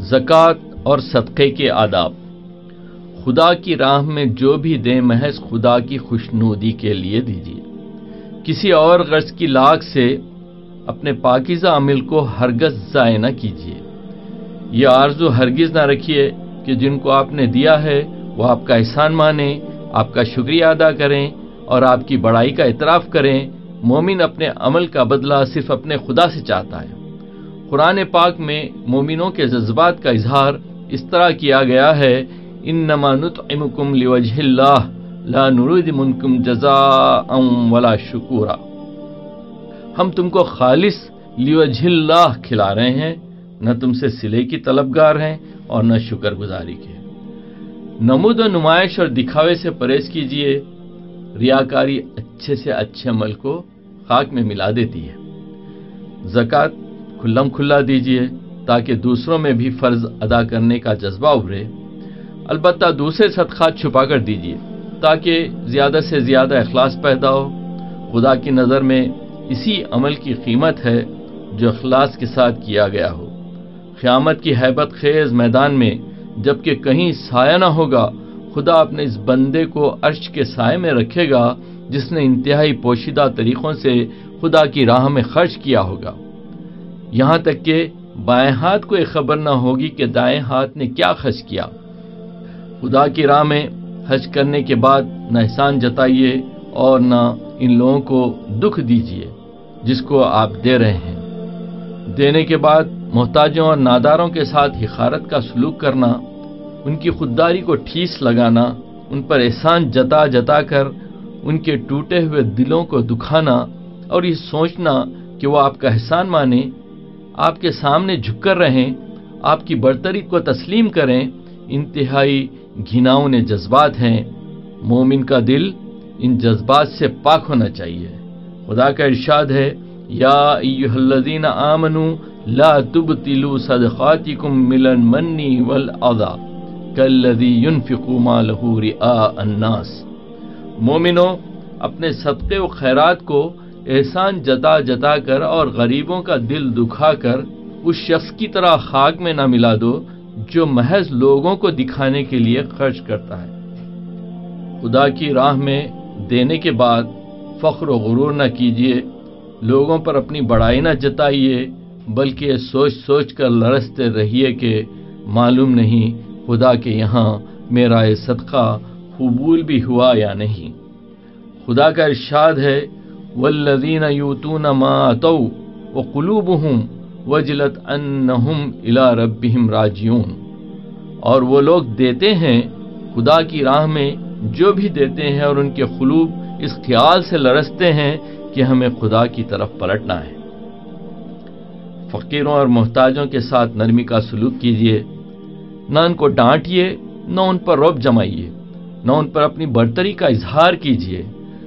زکوٰۃ اور صدقے کے آداب۔ خدا کی راہ میں جو بھی دیں محض خدا کی خوشنودی کے لیے دیجیے۔ کسی اور غرض کی لاکھ سے اپنے پاکیزہ عمل کو ہرگز ضائع نہ کیجیے۔ یہ آرزو ہرگز نہ رکھیے کہ جن کو آپ نے دیا ہے، وہ آپ کا احسان مانیں، آپ کا شکریہ ادا کریں اور آپ کی بڑائی کا اعتراف کریں۔ مومن اپنے عمل کا بدلہ صرف اپنے خدا سے چاہتا ہے۔ قرآن پاک میں مومنوں کے جذبات کا اظہار اس طرح کیا گیا ہے ان نمانت امکم لوجہ اللہ، لا نرید منکم جزا ولا شکورا۔ ہم تم کو خالص لیوجہ اللہ کھلا رہے ہیں، نہ تم سے سلے کی طلبگار ہیں اور نہ شکر گزاری کے۔ نمود و نمائش اور دکھاوے سے پرہیز کیجیے ریاکاری اچھے سے اچھے عمل کو خاک میں ملا دیتی ہے۔ زکوٰۃ کھلم کھلا دیجیے تاکہ دوسروں میں بھی فرض ادا کرنے کا جذبہ ابھرے۔ البتہ دوسرے صدقات چھپا کر دیجیے تاکہ زیادہ سے زیادہ اخلاص پیدا ہو۔ خدا کی نظر میں اسی عمل کی قیمت ہے جو اخلاص کے ساتھ کیا گیا ہو۔ قیامت کی حیبت خیز میدان میں جبکہ کہیں سایہ نہ ہوگا، خدا اپنے اس بندے کو عرش کے سائے میں رکھے گا جس نے انتہائی پوشیدہ طریقوں سے خدا کی راہ میں خرچ کیا ہوگا۔ یہاں تک کہ بائیں ہاتھ کو ایک خبر نہ ہوگی کہ دائیں ہاتھ نے کیا خرچ کیا۔ خدا کی راہ میں حج کرنے کے بعد نہ احسان جتائیے اور نہ ان لوگوں کو دکھ دیجیے جس کو آپ دے رہے ہیں۔ دینے کے بعد محتاجوں اور ناداروں کے ساتھ حقارت کا سلوک کرنا، ان کی خودداری کو ٹھیس لگانا، ان پر احسان جتا جتا کر ان کے ٹوٹے ہوئے دلوں کو دکھانا اور یہ سوچنا کہ وہ آپ کا احسان مانیں آپ کے سامنے جھک کر رہیں، آپ کی برتری کو تسلیم کریں، انتہائی گھناؤن جذبات ہیں۔ مومن کا دل ان جذبات سے پاک ہونا چاہیے۔ خدا کا ارشاد ہے، یا ایوہ الذین آمنوا لا تبتلوا صدقاتکم ملن منی والعضا کالذی ينفق مالہ رئاء الناس۔ مومنو اپنے صدقے و خیرات کو احسان جتا جتا کر اور غریبوں کا دل دکھا کر اس شخص کی طرح خاک میں نہ ملا دو، جو محض لوگوں کو دکھانے کے لیے خرچ کرتا ہے۔ خدا کی راہ میں دینے کے بعد فخر و غرور نہ کیجیے لوگوں پر اپنی بڑائی نہ جتائیے، بلکہ سوچ سوچ کر لرستے رہیے کہ معلوم نہیں خدا کے یہاں میرا یہ صدقہ قبول بھی ہوا یا نہیں۔ خدا کا ارشاد ہے والذین یوتون ما اتو وقلوبهم وجلت انہم الى ربهم راجعون۔ اور وہ لوگ دیتے ہیں خدا کی راہ میں جو بھی دیتے ہیں اور ان کے قلوب اس خیال سے لرستے ہیں کہ ہمیں خدا کی طرف پلٹنا ہے۔ فقیروں اور محتاجوں کے ساتھ نرمی کا سلوک کیجیے نہ ان کو ڈانٹیے نہ ان پر روب جمائیے۔ نہ ان پر اپنی برتری کا اظہار کیجیے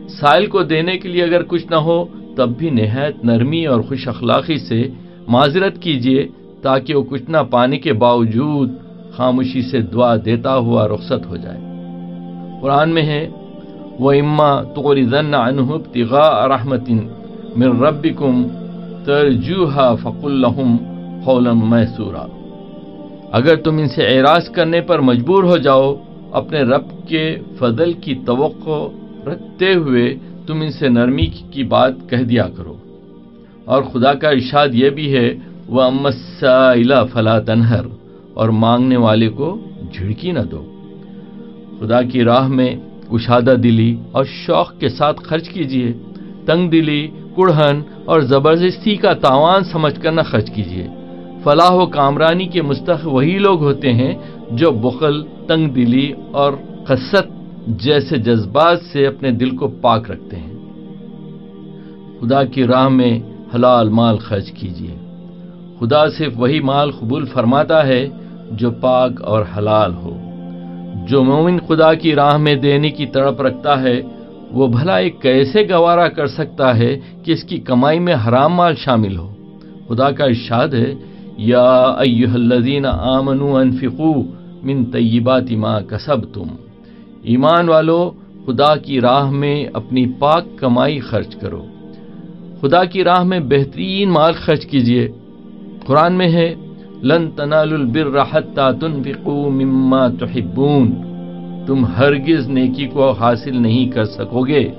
سائل کو دینے کے لیے اگر کچھ نہ ہو، تب بھی نہایت نرمی اور خوش اخلاقی سے معذرت کیجیے تاکہ وہ کچھ نہ پانے کے باوجود خاموشی سے دعا دیتا ہوا رخصت ہو جائے۔ قرآن میں ہے وہ اما تو ضن انہب تغا رحمتن من ربکم ترجوہا فق الحم خولم محسورا اگر تم ان سے اعراض کرنے پر مجبور ہو جاؤ، اپنے رب کے فضل کی توقع رکھتے ہوئے تم ان سے نرمی کی بات کہہ دیا کرو۔ اور خدا کا ارشاد یہ بھی ہے وہ امسا فلا تنہر اور مانگنے والے کو جھڑکی نہ دو۔ خدا کی راہ میں کشادہ دلی اور شوق کے ساتھ خرچ کیجیے تنگ دلی کڑہن اور زبردستی کا تاوان سمجھ کر نہ خرچ کیجیے فلاح و کامرانی کے مستحق وہی لوگ ہوتے ہیں جو بخل، تنگ دلی اور خست جیسے جذبات سے اپنے دل کو پاک رکھتے ہیں۔ خدا کی راہ میں حلال مال خرچ کیجیے خدا صرف وہی مال قبول فرماتا ہے جو پاک اور حلال ہو۔ جو مومن خدا کی راہ میں دینے کی تڑپ رکھتا ہے، وہ بھلا ایک کیسے گوارا کر سکتا ہے کہ اس کی کمائی میں حرام مال شامل ہو؟ خدا کا ارشاد ہے، یا ایوہ الذین آمنوا انفقو من طیبات ما کسبتم۔ ایمان والو، خدا کی راہ میں اپنی پاک کمائی خرچ کرو۔ خدا کی راہ میں بہترین مال خرچ کیجیے قرآن میں ہے، لن تنالوا البر حتى تنفقوا مما تحبون تم ہرگز نیکی کو حاصل نہیں کر سکو گے،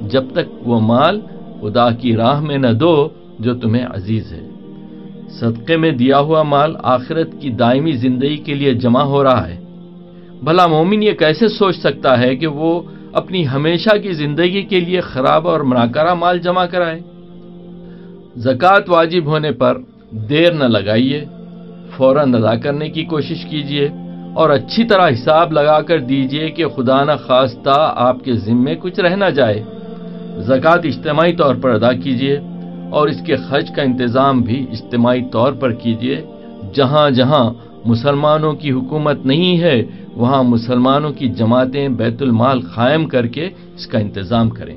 جب تک وہ مال خدا کی راہ میں نہ دو جو تمہیں عزیز ہے۔ صدقے میں دیا ہوا مال آخرت کی دائمی زندگی کے لیے جمع ہو رہا ہے۔ بھلا مومن یہ کیسے سوچ سکتا ہے کہ وہ اپنی ہمیشہ کی زندگی کے لیے خراب اور مناکرہ مال جمع کرائے؟ زکوٰۃ واجب ہونے پر دیر نہ لگائیے، فوراً ادا کرنے کی کوشش کیجیے اور اچھی طرح حساب لگا کر دیجیے کہ خدا نہ خواستہ آپ کے ذمے کچھ رہ نہ جائے۔ زکوٰۃ اجتماعی طور پر ادا کیجیے اور اس کے خرچ کا انتظام بھی اجتماعی طور پر کیجیے۔ جہاں جہاں مسلمانوں کی حکومت نہیں ہے وہاں مسلمانوں کی جماعتیں بیت المال قائم کر کے اس کا انتظام کریں۔